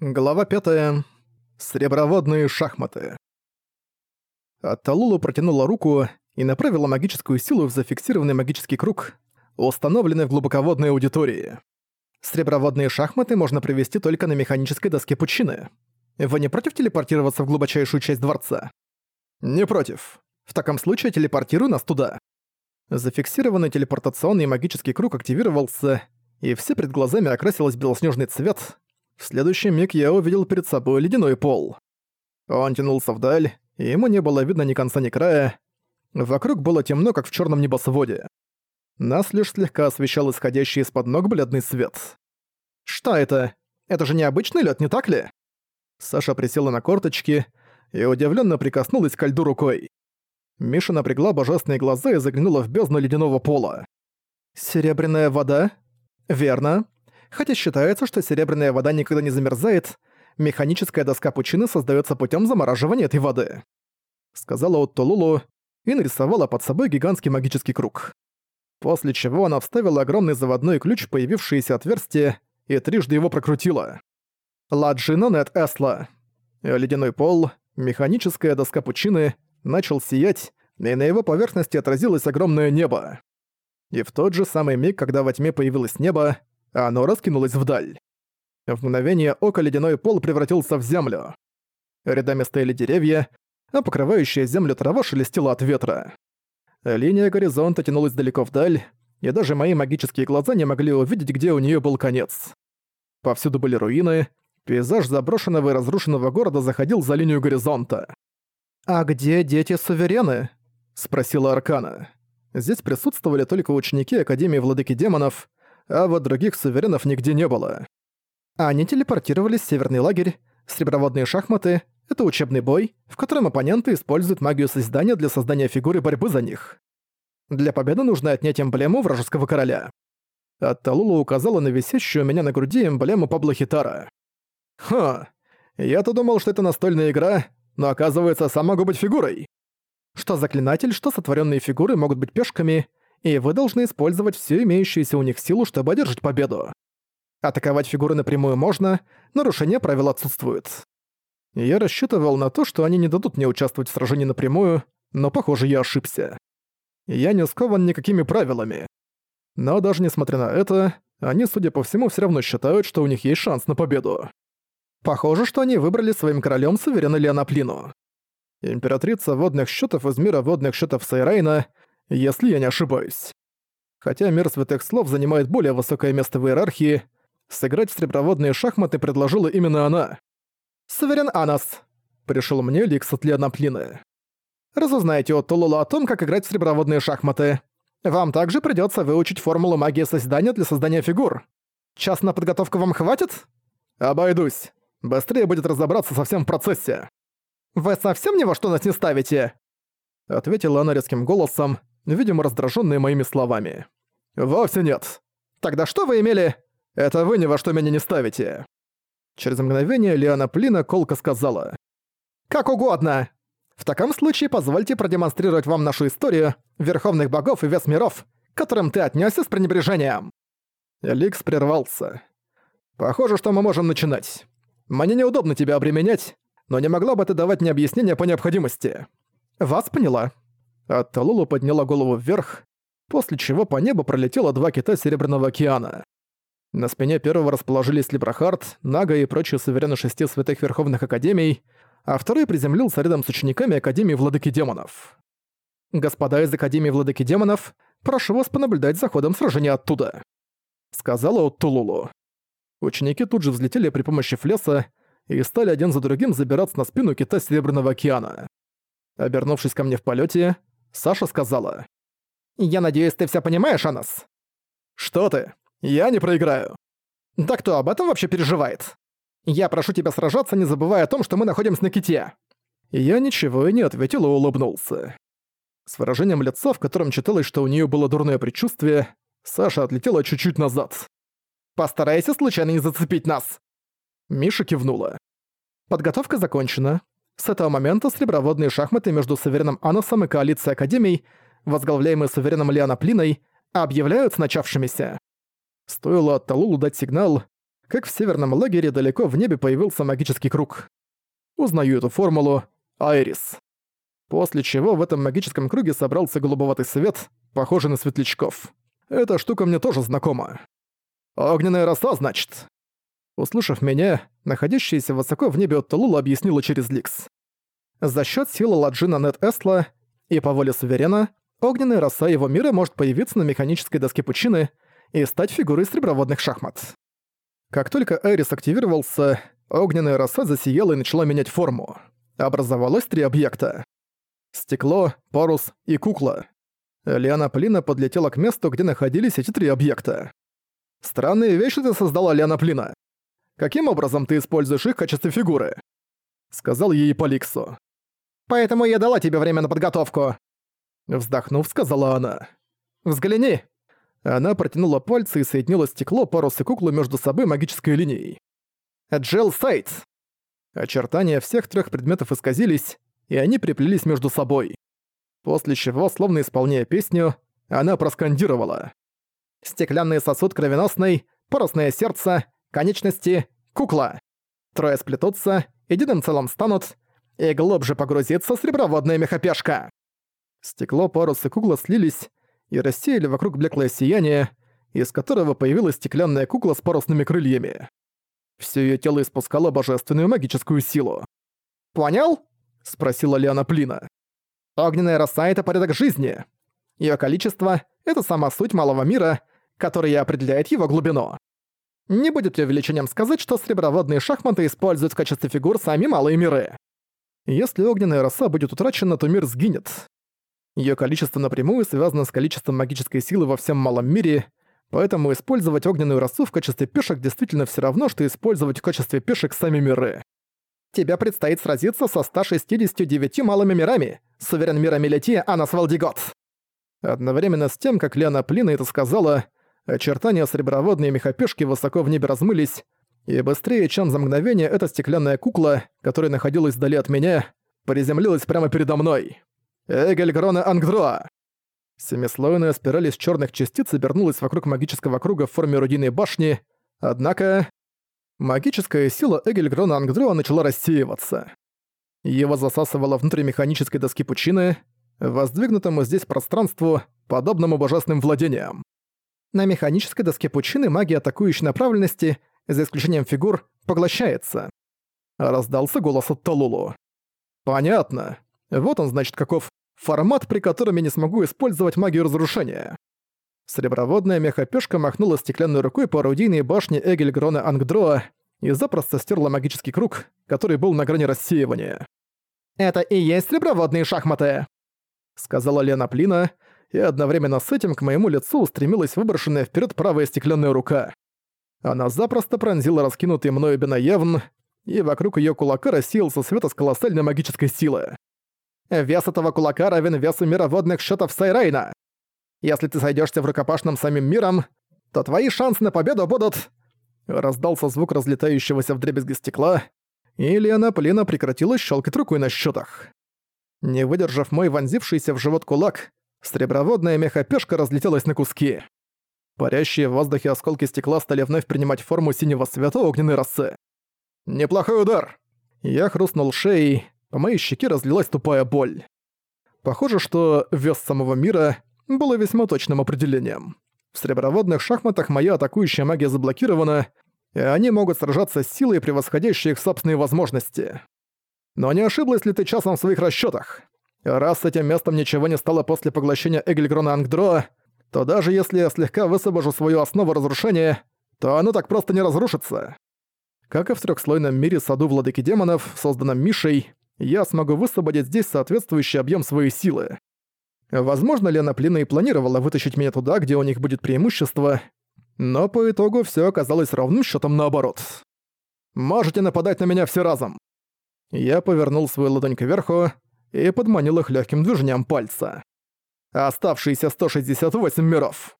Глава 5. Среброводные шахматы. Атталула протянула руку и направила магическую силу в зафиксированный магический круг, установленный в глубоководной аудитории. Среброводные шахматы можно провести только на механической доске пучины. Вы не против телепортироваться в глубочайшую часть дворца? Не против. В таком случае телепортируй нас туда. Зафиксированный телепортационный магический круг активировался, и все перед глазами окрасилось белоснежный цвет, в следующий миг я увидел перед собой ледяной пол. Он тянулся вдаль, и ему не было видно ни конца, ни края. Вокруг было темно, как в черном небосводе. Нас лишь слегка освещал исходящий из-под ног бледный свет. «Что это? Это же необычный лед, не так ли?» Саша присела на корточки и удивленно прикоснулась к льду рукой. Миша напрягла божественные глаза и заглянула в бездну ледяного пола. «Серебряная вода?» «Верно. Хотя считается, что серебряная вода никогда не замерзает, механическая доска пучины создается путем замораживания этой воды. Сказала Оттолулу и нарисовала под собой гигантский магический круг. После чего она вставила огромный заводной ключ в появившееся отверстие и трижды его прокрутила. Ладжина Нет Эсла. Ледяной пол, механическая доска пучины, начал сиять, и на его поверхности отразилось огромное небо. И в тот же самый миг, когда во тьме появилось небо, оно раскинулось вдаль. В мгновение ока ледяной пол превратился в землю. Рядами стояли деревья, а покрывающая землю трава шелестела от ветра. Линия горизонта тянулась далеко вдаль, и даже мои магические глаза не могли увидеть, где у нее был конец. Повсюду были руины, пейзаж заброшенного и разрушенного города заходил за линию горизонта. «А где дети-суверены?» — спросила Аркана. Здесь присутствовали только ученики Академии Владыки Демонов, а вот других суверенов нигде не было. Они телепортировались в северный лагерь, среброводные шахматы — это учебный бой, в котором оппоненты используют магию созидания для создания фигуры борьбы за них. Для победы нужно отнять эмблему вражеского короля. Атталула указала на висящую у меня на груди эмблему Пабло Хитара. «Ха, я-то думал, что это настольная игра, но оказывается, сам могу быть фигурой. Что заклинатель, что сотворенные фигуры могут быть пешками, и вы должны использовать всю имеющуюся у них силу, чтобы одержать победу. Атаковать фигуры напрямую можно, нарушения правил отсутствуют. Я рассчитывал на то, что они не дадут мне участвовать в сражении напрямую, но, похоже, я ошибся. Я не скован никакими правилами. Но даже несмотря на это, они, судя по всему, все равно считают, что у них есть шанс на победу. Похоже, что они выбрали своим королем суверена Леонаплину. Императрица водных счетов из мира водных счетов Сайрайна если я не ошибаюсь. Хотя мир святых слов занимает более высокое место в иерархии, сыграть в среброводные шахматы предложила именно она. «Суверен Анас», — пришел мне Ликс от Леонаплины. «Разузнайте от Тулула о том, как играть в среброводные шахматы. Вам также придется выучить формулу магии созидания для создания фигур. Час на подготовку вам хватит?» «Обойдусь. Быстрее будет разобраться со всем в процессе». «Вы совсем ни во что нас не ставите?» Ответила она резким голосом, видимо, раздражённые моими словами. «Вовсе нет. Тогда что вы имели? Это вы ни во что меня не ставите». Через мгновение Лиана Плина колко сказала. «Как угодно. В таком случае позвольте продемонстрировать вам нашу историю верховных богов и вес миров, которым ты отнесся с пренебрежением». Ликс прервался. «Похоже, что мы можем начинать. Мне неудобно тебя обременять, но не могла бы ты давать мне объяснение по необходимости». «Вас поняла», а Талула подняла голову вверх, после чего по небу пролетело два кита Серебряного океана. На спине первого расположились Либрахард, Нага и прочие суверены шести святых Верховных Академий, а второй приземлился рядом с учениками Академии Владыки Демонов. «Господа из Академии Владыки Демонов, прошу вас понаблюдать за ходом сражения оттуда», — сказала Оттулулу. Ученики тут же взлетели при помощи флеса и стали один за другим забираться на спину кита Серебряного океана. Обернувшись ко мне в полете, Саша сказала. «Я надеюсь, ты все понимаешь, Анас?» «Что ты? Я не проиграю». «Да кто об этом вообще переживает? Я прошу тебя сражаться, не забывая о том, что мы находимся на ките». Я ничего и не ответил и улыбнулся. С выражением лица, в котором читалось, что у нее было дурное предчувствие, Саша отлетела чуть-чуть назад. «Постарайся случайно не зацепить нас!» Миша кивнула. Подготовка закончена. С этого момента среброводные шахматы между Сувереном Аносом и Коалицией Академий, возглавляемые Сувереном Лиана Плиной, объявляются начавшимися. Стоило Талулу дать сигнал, как в северном лагере далеко в небе появился магический круг. Узнаю эту формулу «Айрис». После чего в этом магическом круге собрался голубоватый свет, похожий на светлячков. Эта штука мне тоже знакома. «Огненная роса, значит?» Услышав меня, находящаяся высоко в небе от Талула объяснила через Ликс. За счет силы Ладжина Нет Эстла и по воле Суверена, огненная роса его мира может появиться на механической доске пучины и стать фигурой среброводных шахмат. Как только Айрис активировался, огненная роса засияла и начала менять форму. Образовалось три объекта. Стекло, парус и кукла. Лиана Плина подлетела к месту, где находились эти три объекта. «Странные вещи ты создала, Лиана Плина. Каким образом ты используешь их в качестве фигуры?» Сказал ей Поликсу. «Поэтому я дала тебе время на подготовку». Вздохнув, сказала она. «Взгляни». Она протянула пальцы и соединила стекло, парус и куклу между собой магической линией. «Джел Сайт». Очертания всех трех предметов исказились, и они приплелись между собой. После чего, словно исполняя песню, она проскандировала. «Стеклянный сосуд кровеносный, парусное сердце, конечности, кукла. Трое сплетутся, единым целым станут, и глубже погрузится среброводная мехопешка». Стекло, парус и кукла слились и рассеяли вокруг блеклое сияние, из которого появилась стеклянная кукла с парусными крыльями. Всё её тело испускало божественную магическую силу. «Понял?» — спросила Лиана Плина. «Огненная роса — это порядок жизни. Её количество — это сама суть малого мира, которая определяет его глубину. Не будет ли увеличением сказать, что среброводные шахматы используют в качестве фигур сами малые миры? Если огненная роса будет утрачена, то мир сгинет. Её количество напрямую связано с количеством магической силы во всем малом мире, поэтому использовать огненную росу в качестве пешек действительно всё равно, что использовать в качестве пешек сами миры. Тебе предстоит сразиться со 169 малыми мирами, суверен мира Мелетия Анас Валдигот. Одновременно с тем, как Лена Плина это сказала, очертания среброводной мехопешки высоко в небе размылись, и быстрее, чем за мгновение, эта стеклянная кукла, которая находилась вдали от меня, приземлилась прямо передо мной. Эгель Грона Ангдроа! Семислойная спираль из черных частиц обернулась вокруг магического круга в форме орудийной башни, однако... Магическая сила Эгельгрона Ангдроа начала рассеиваться. Его засасывало внутри механической доски пучины, воздвигнутому здесь пространству, подобному божественным владениям. На механической доске пучины магия атакующей направленности, за исключением фигур, поглощается. Раздался голос от Талулу. «Понятно. Вот он, значит, каков формат, при котором я не смогу использовать магию разрушения». Среброводная мехопёшка махнула стеклянной рукой по орудийной башне Эгельгрона Ангдроа и запросто стерла магический круг, который был на грани рассеивания. «Это и есть среброводные шахматы!» Сказала Лена Плина, и одновременно с этим к моему лицу устремилась выброшенная вперед правая стеклянная рука. Она запросто пронзила раскинутый мною Бенаевн, и вокруг ее кулака рассеялся свет из колоссальной магической силы. Вес этого кулака равен весу мироводных счетов Сайрайна. Если ты сойдешься в рукопашном самим миром, то твои шансы на победу будут...» Раздался звук разлетающегося в дребезги стекла, и Лена Полина прекратила щелкать рукой на счетах. Не выдержав мой вонзившийся в живот кулак, среброводная мехопешка разлетелась на куски. Парящие в воздухе осколки стекла стали вновь принимать форму синего света огненной росы. «Неплохой удар!» Я хрустнул шеей, по моей щеке разлилась тупая боль. Похоже, что вес самого мира было весьма точным определением. В среброводных шахматах моя атакующая магия заблокирована, и они могут сражаться с силой, превосходящей их собственные возможности. Но не ошиблась ли ты часом в своих расчётах? Раз с этим местом ничего не стало после поглощения Эгельгрона Ангдроа, то даже если я слегка высвобожу свою основу разрушения, то оно так просто не разрушится. Как и в трехслойном мире саду владыки демонов, созданном Мишей, я смогу высвободить здесь соответствующий объем своей силы. Возможно, Лена Плина и планировала вытащить меня туда, где у них будет преимущество, но по итогу все оказалось ровным счетом наоборот. «Можете нападать на меня все разом!» Я повернул свою ладонь кверху и подманил их легким движением пальца. «Оставшиеся 168 миров!»